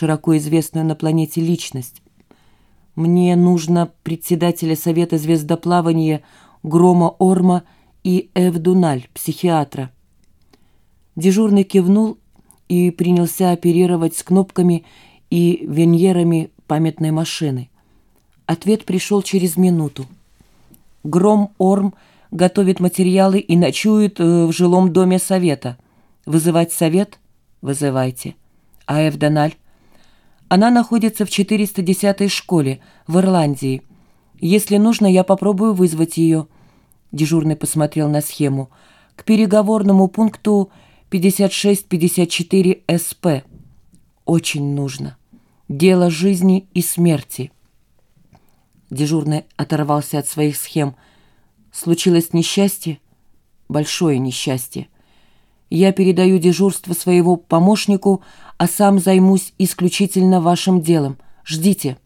широко известную на планете личность. Мне нужно председателя Совета звездоплавания Грома Орма и Эвдуналь, психиатра. Дежурный кивнул и принялся оперировать с кнопками и веньерами памятной машины. Ответ пришел через минуту. Гром Орм готовит материалы и ночует э, в жилом доме совета. Вызывать совет? Вызывайте. А Эвдональ? Она находится в 410-й школе в Ирландии. Если нужно, я попробую вызвать ее. Дежурный посмотрел на схему. К переговорному пункту 56-54 СП. Очень нужно. Дело жизни и смерти. Дежурный оторвался от своих схем. Случилось несчастье? Большое несчастье. Я передаю дежурство своего помощнику, а сам займусь исключительно вашим делом. Ждите.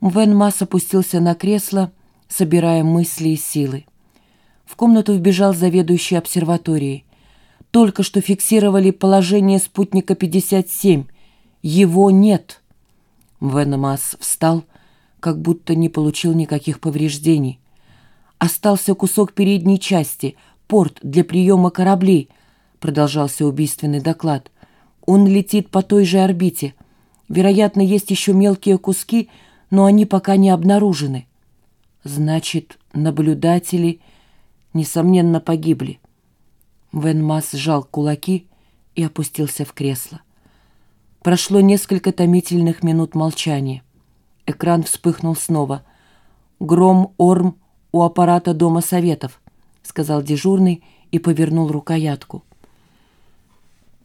Мвен Масс опустился на кресло, собирая мысли и силы. В комнату вбежал заведующий обсерваторией. Только что фиксировали положение спутника 57. Его нет. Мвен Масс встал, как будто не получил никаких повреждений. Остался кусок передней части, порт для приема кораблей, продолжался убийственный доклад. Он летит по той же орбите. Вероятно, есть еще мелкие куски, но они пока не обнаружены. Значит, наблюдатели, несомненно, погибли. Вен Масс сжал кулаки и опустился в кресло. Прошло несколько томительных минут молчания. Экран вспыхнул снова. «Гром Орм у аппарата Дома Советов», — сказал дежурный и повернул рукоятку.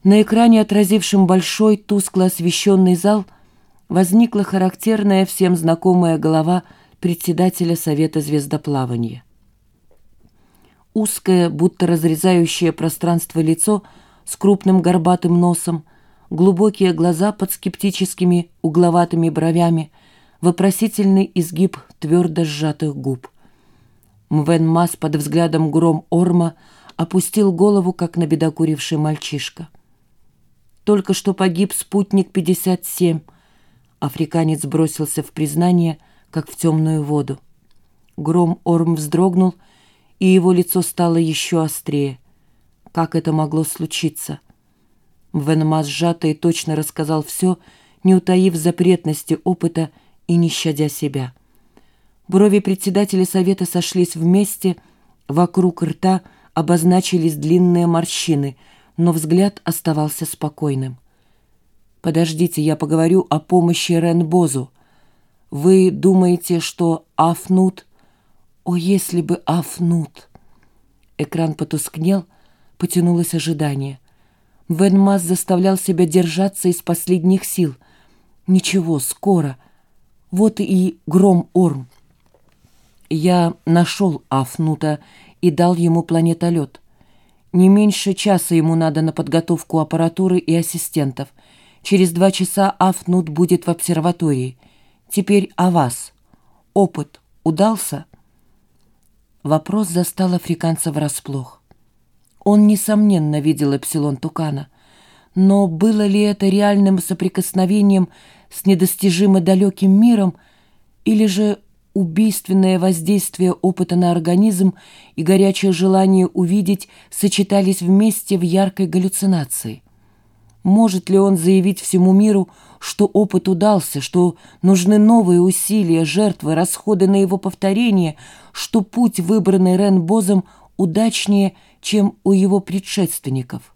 На экране, отразившем большой, тускло освещенный зал, возникла характерная всем знакомая голова председателя Совета звездоплавания. Узкое, будто разрезающее пространство лицо с крупным горбатым носом, глубокие глаза под скептическими угловатыми бровями — вопросительный изгиб твердо сжатых губ. Мвен Мас под взглядом гром Орма опустил голову, как набедокуривший мальчишка. Только что погиб спутник 57. Африканец бросился в признание, как в темную воду. Гром Орм вздрогнул, и его лицо стало еще острее. Как это могло случиться? Венмас сжато и точно рассказал все, не утаив запретности опыта и не щадя себя. Брови председателя совета сошлись вместе, вокруг рта обозначились длинные морщины, но взгляд оставался спокойным. «Подождите, я поговорю о помощи Ренбозу. Вы думаете, что Афнут...» «О, если бы Афнут...» Экран потускнел, потянулось ожидание. Венмас заставлял себя держаться из последних сил. «Ничего, скоро...» Вот и Гром-Орм. Я нашел Афнута и дал ему планетолет. Не меньше часа ему надо на подготовку аппаратуры и ассистентов. Через два часа Афнут будет в обсерватории. Теперь о вас. Опыт удался?» Вопрос застал африканца врасплох. Он, несомненно, видел Эпсилон Тукана. Но было ли это реальным соприкосновением с недостижимо далеким миром, или же убийственное воздействие опыта на организм и горячее желание увидеть сочетались вместе в яркой галлюцинации. Может ли он заявить всему миру, что опыт удался, что нужны новые усилия, жертвы, расходы на его повторение, что путь, выбранный Рен Бозом, удачнее, чем у его предшественников?